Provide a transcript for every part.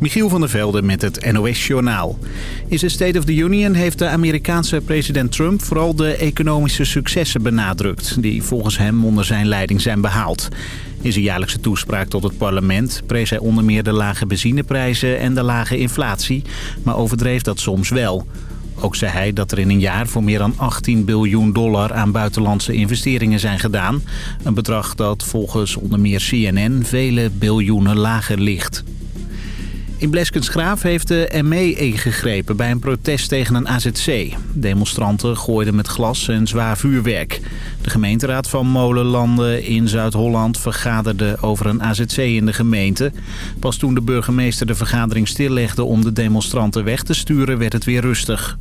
Michiel van der Velde met het NOS-journaal. In zijn State of the Union heeft de Amerikaanse president Trump vooral de economische successen benadrukt... die volgens hem onder zijn leiding zijn behaald. In zijn jaarlijkse toespraak tot het parlement prees hij onder meer de lage benzineprijzen en de lage inflatie... maar overdreef dat soms wel. Ook zei hij dat er in een jaar voor meer dan 18 biljoen dollar aan buitenlandse investeringen zijn gedaan. Een bedrag dat volgens onder meer CNN vele biljoenen lager ligt. In Bleskensgraaf heeft de ME ingegrepen bij een protest tegen een AZC. Demonstranten gooiden met glas en zwaar vuurwerk. De gemeenteraad van Molenlanden in Zuid-Holland vergaderde over een AZC in de gemeente. Pas toen de burgemeester de vergadering stillegde om de demonstranten weg te sturen werd het weer rustig.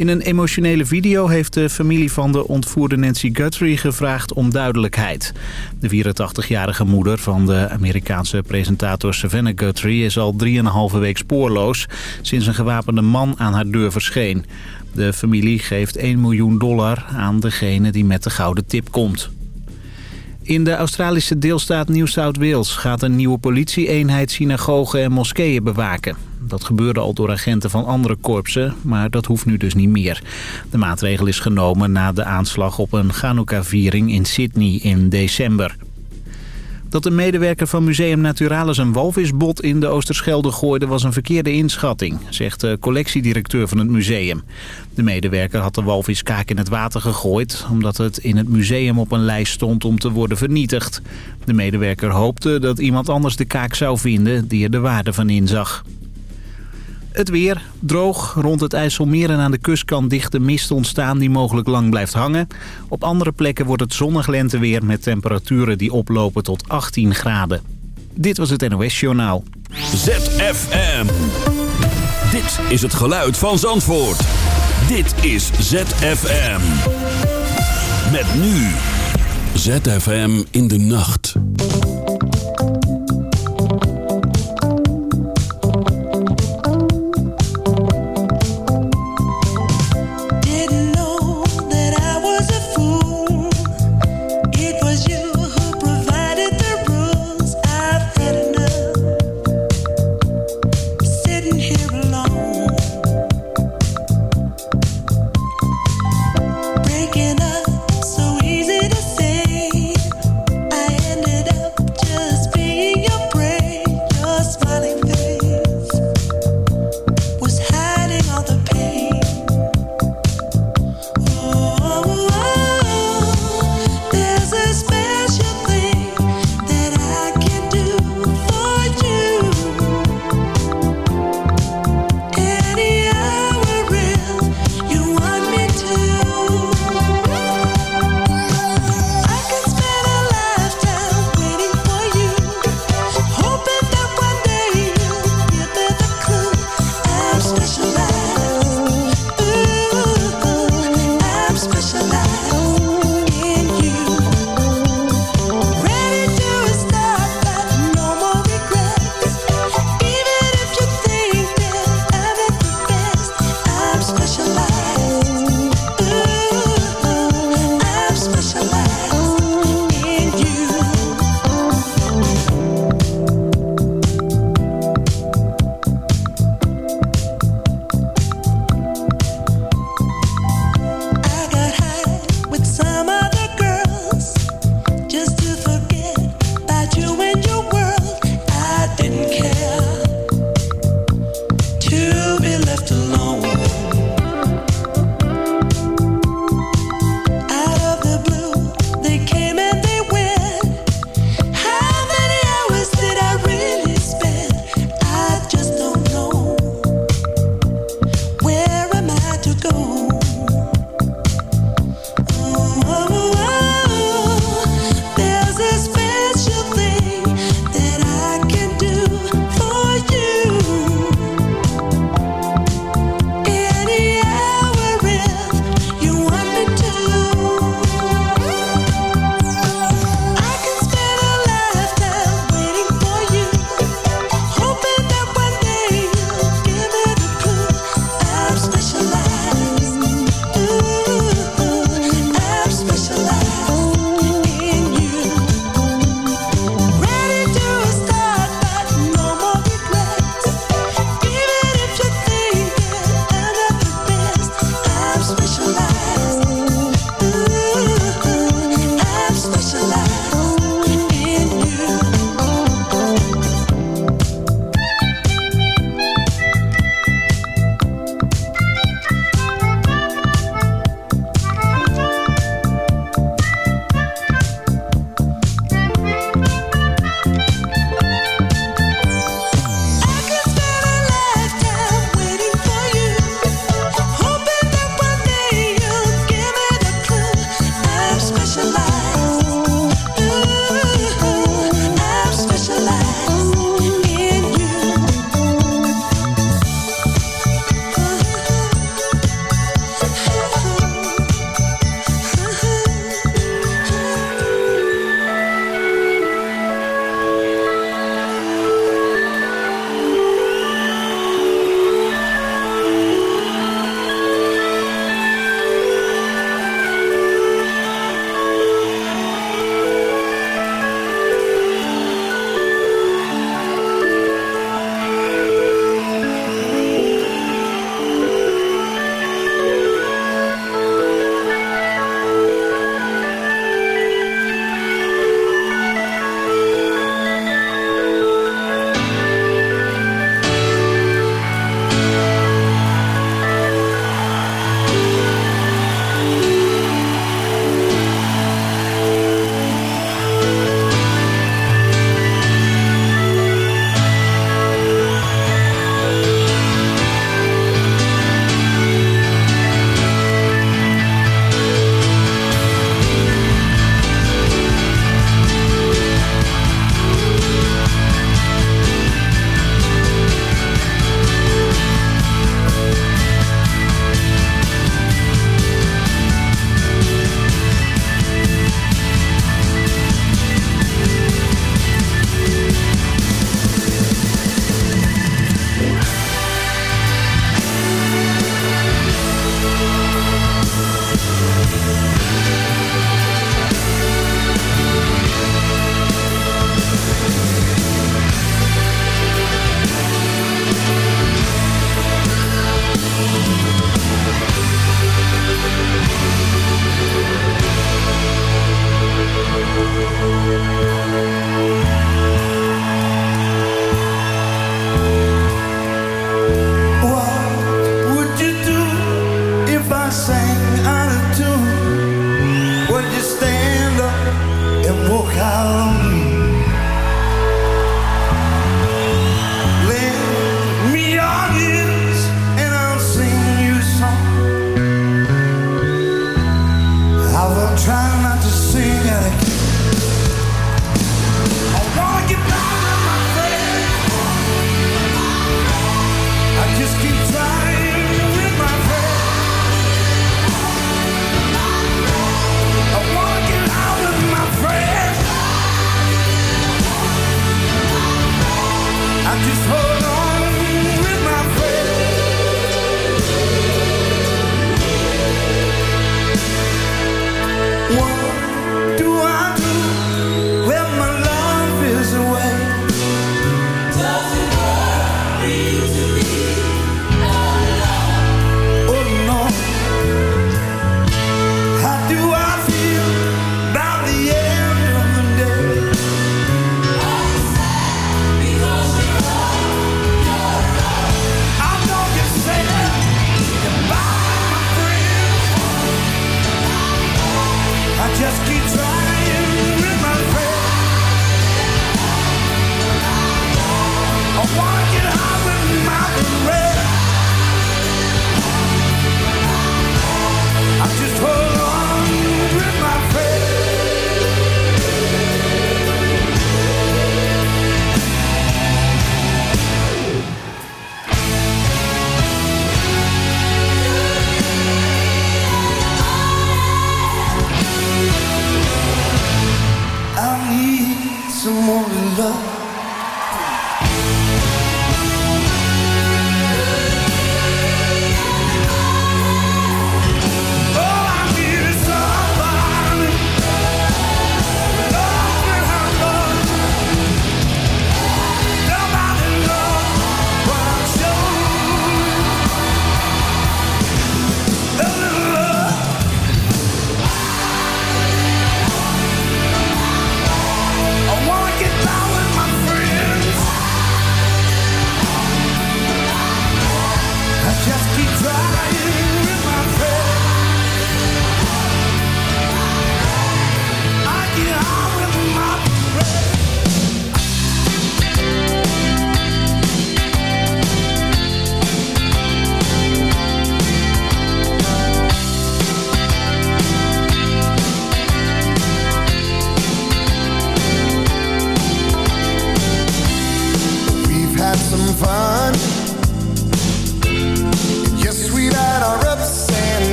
In een emotionele video heeft de familie van de ontvoerde Nancy Guthrie gevraagd om duidelijkheid. De 84-jarige moeder van de Amerikaanse presentator Savannah Guthrie is al 3,5 week spoorloos sinds een gewapende man aan haar deur verscheen. De familie geeft 1 miljoen dollar aan degene die met de gouden tip komt. In de Australische deelstaat New South Wales gaat een nieuwe politieeenheid synagogen en moskeeën bewaken. Dat gebeurde al door agenten van andere korpsen, maar dat hoeft nu dus niet meer. De maatregel is genomen na de aanslag op een Chanukka-viering in Sydney in december. Dat een medewerker van Museum Naturalis een walvisbot in de Oosterschelde gooide was een verkeerde inschatting, zegt de collectiedirecteur van het museum. De medewerker had de walviskaak in het water gegooid, omdat het in het museum op een lijst stond om te worden vernietigd. De medewerker hoopte dat iemand anders de kaak zou vinden die er de waarde van inzag. Het weer, droog. Rond het IJsselmeer en aan de kust kan dichte mist ontstaan die mogelijk lang blijft hangen. Op andere plekken wordt het zonnig lenteweer met temperaturen die oplopen tot 18 graden. Dit was het NOS Journaal. ZFM. Dit is het geluid van Zandvoort. Dit is ZFM. Met nu. ZFM in de nacht.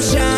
sunshine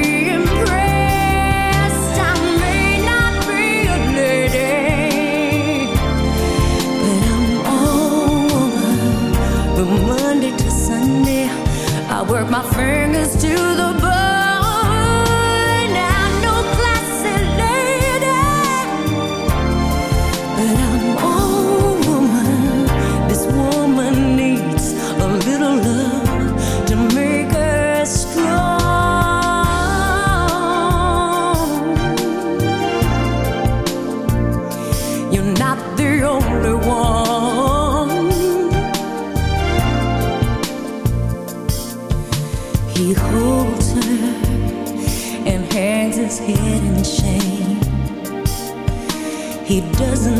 my fingers to the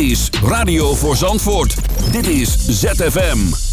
is Radio voor Zandvoort. Dit is ZFM.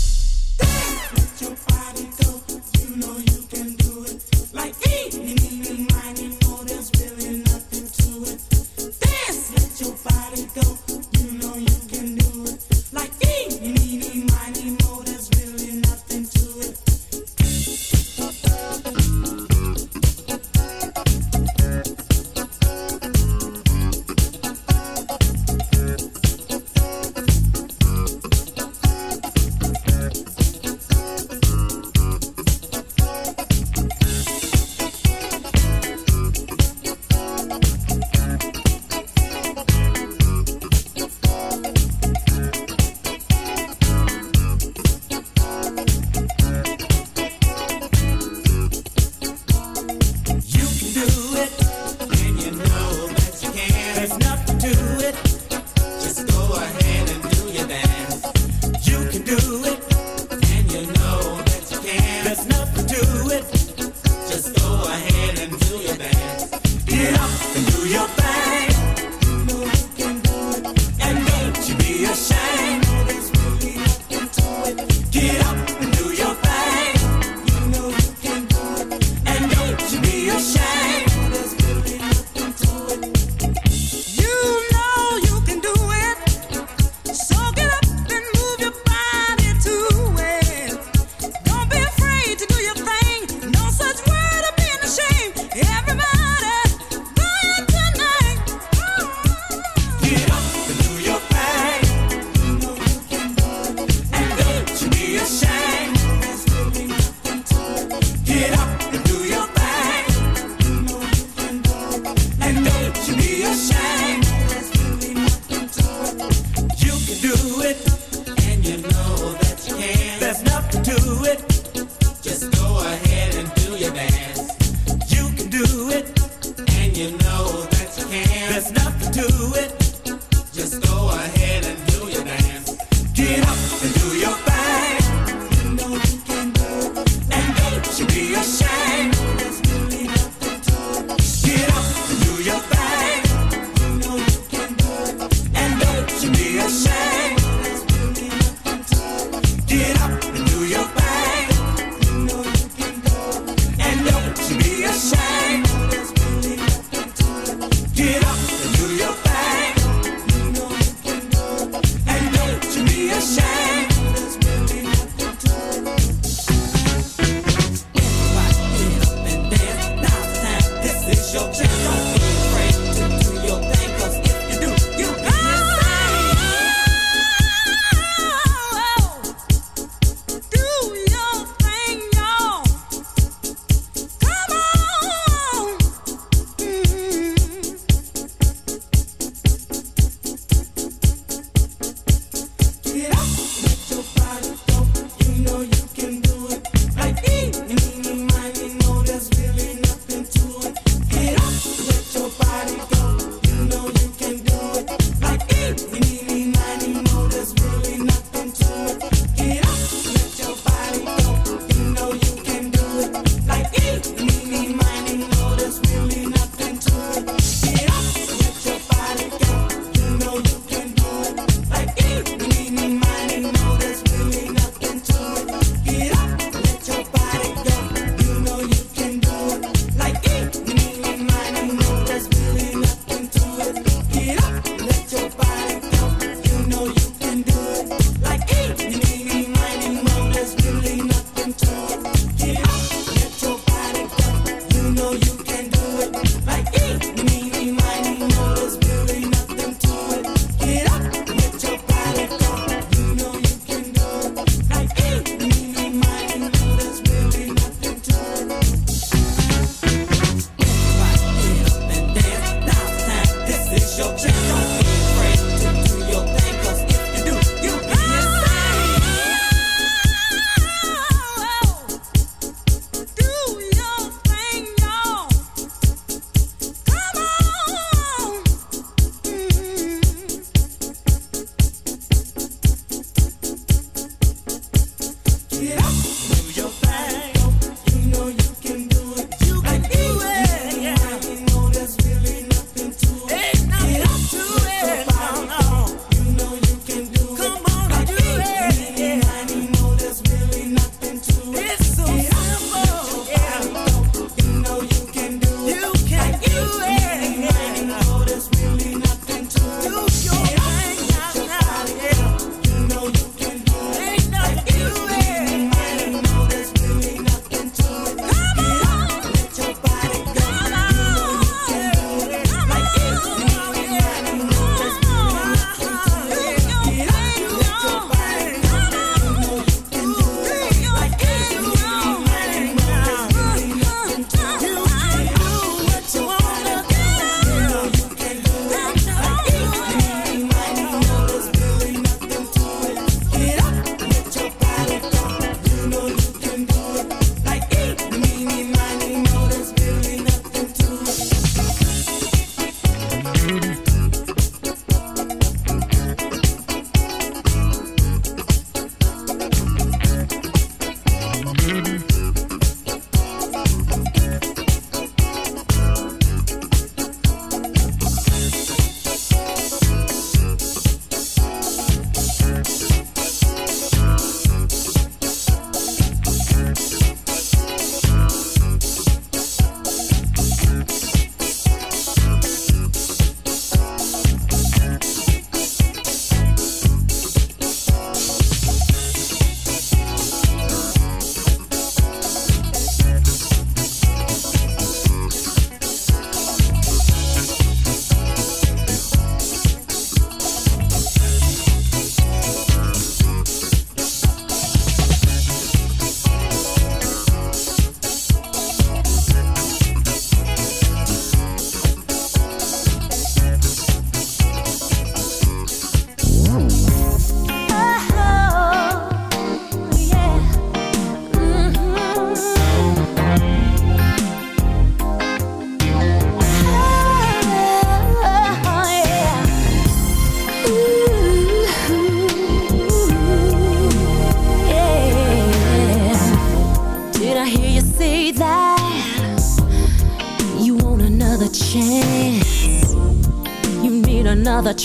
Get out.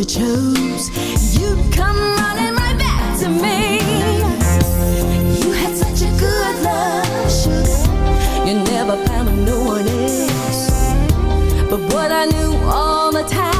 you chose. You'd come running right back to me. You had such a good love. You never found no one else. But what I knew all the time,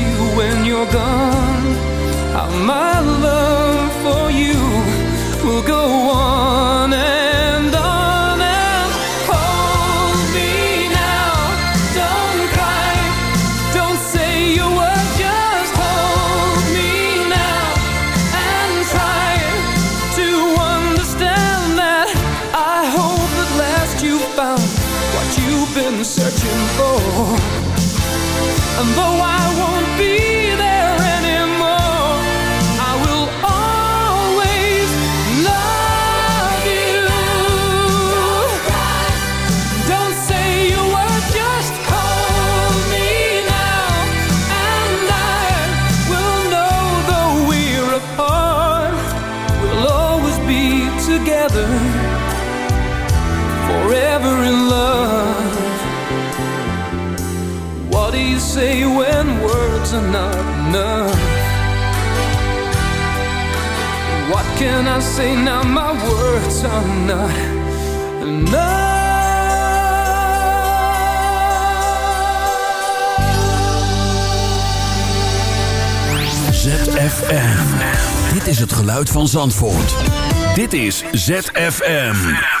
when you're gone. How my love for you will go can I say now? My words are not enough. ZFM. Dit is het geluid van Zandvoort. Dit is ZFM.